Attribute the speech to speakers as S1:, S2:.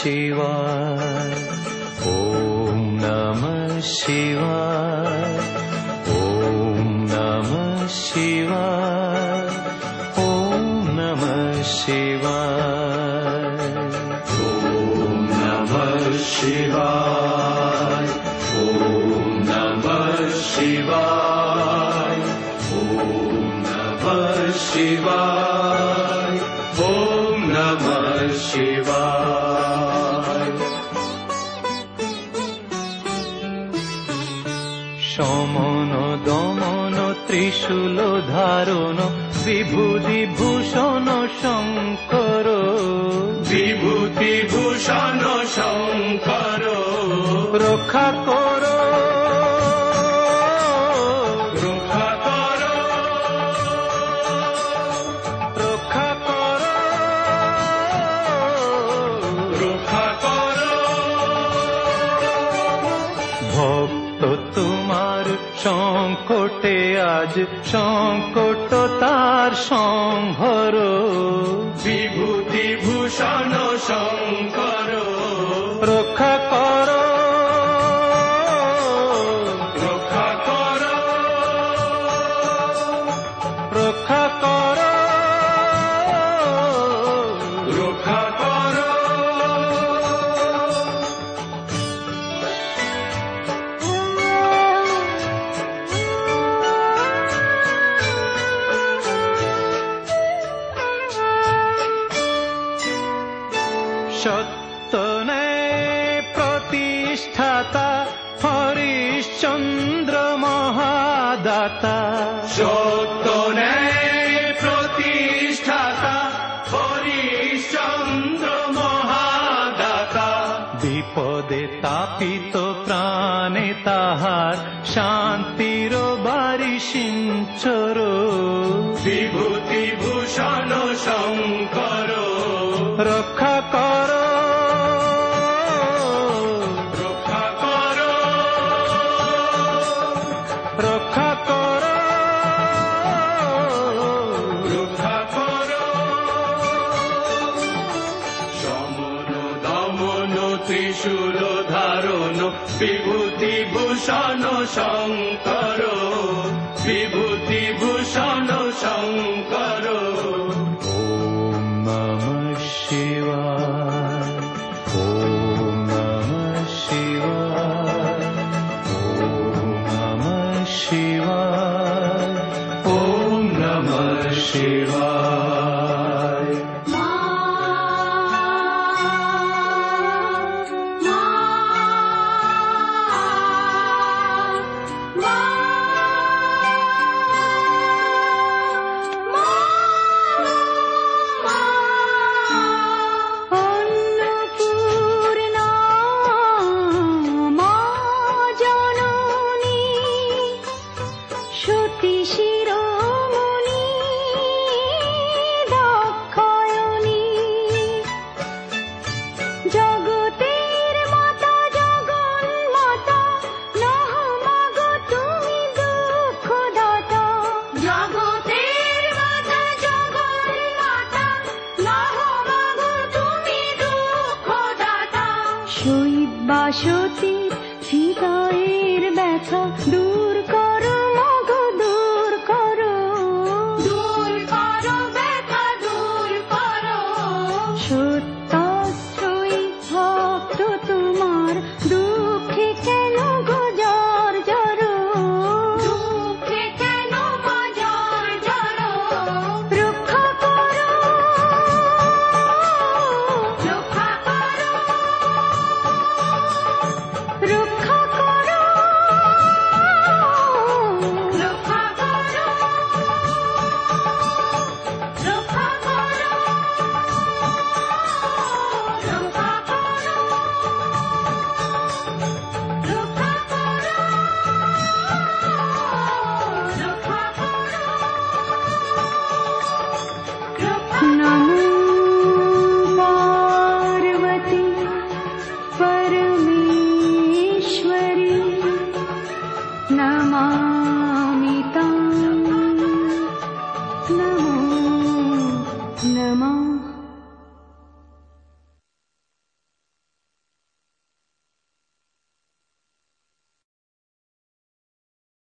S1: शिवाय। ॐ नमः शिवाय। ॐ नमः शिवाय। ॐ नमः शिवाय। ॐ नमः शिवाय। ॐ नमः शिवाय। ॐ नमः शिवाय। ॐ नमः शिवाय সমন দমন ত্রিশূল ধারণ বিভূতি ভূষণ শঙ্কর।
S2: বিভূতি ভূষণ শঙ্কর।
S1: রক্ষা কর সংকটে আজ সংকট তার সংহর
S2: বিভূতি ভূষণ শঙ্কর।
S1: রক্ষা সত্য প্রতিষ্ঠাতা হরিশ্চন্দ্র মহাদাতা।
S2: সত্য প্রতিষ্ঠাতা হরিশ্চন্দ্র মহাদাতা।
S1: বিপদে তাপিত প্রাণে তাহার শান্তির বাড়ি সিঞ্চর।
S2: বিভূতি ভূষণ শঙ্কর।
S1: রক্ষা
S2: ত্রিশূল ধারণ, বিভূতি ভূষণ শঙ্কর, বিভূতি ভূষণ শঙ্কর।
S1: ওম নম ওম নম
S3: শিবায়, ওম নম শিবায়, ওম সতী শিরোমণি দক্ষয়ণী জগতের মাতা জগন মাতা নহ মাগো তুমি দুঃখ দাতা। জগতের মাতা জগন মাতা নহ মাগো তুমি দুঃখ দাতা। শৈব বাসতির হৃদয়ের ব্যথা দূর